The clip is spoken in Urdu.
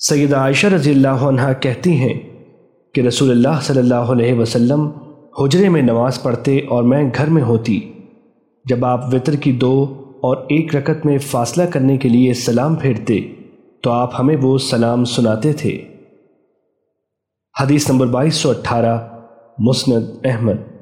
سیدہ عائشہ رضی اللہ عنہ کہتی ہیں کہ رسول اللہ صلی اللہ علیہ وسلم حجرے میں نماز پڑھتے اور میں گھر میں ہوتی۔ جب آپ وطر کی دو اور ایک رکت میں فاصلہ کرنے کے لیے سلام پھیرتے، تو آپ ہمیں وہ سلام سناتے تھے۔ حدیث نمبر بائیس سو اٹھارہ، مسند احمد۔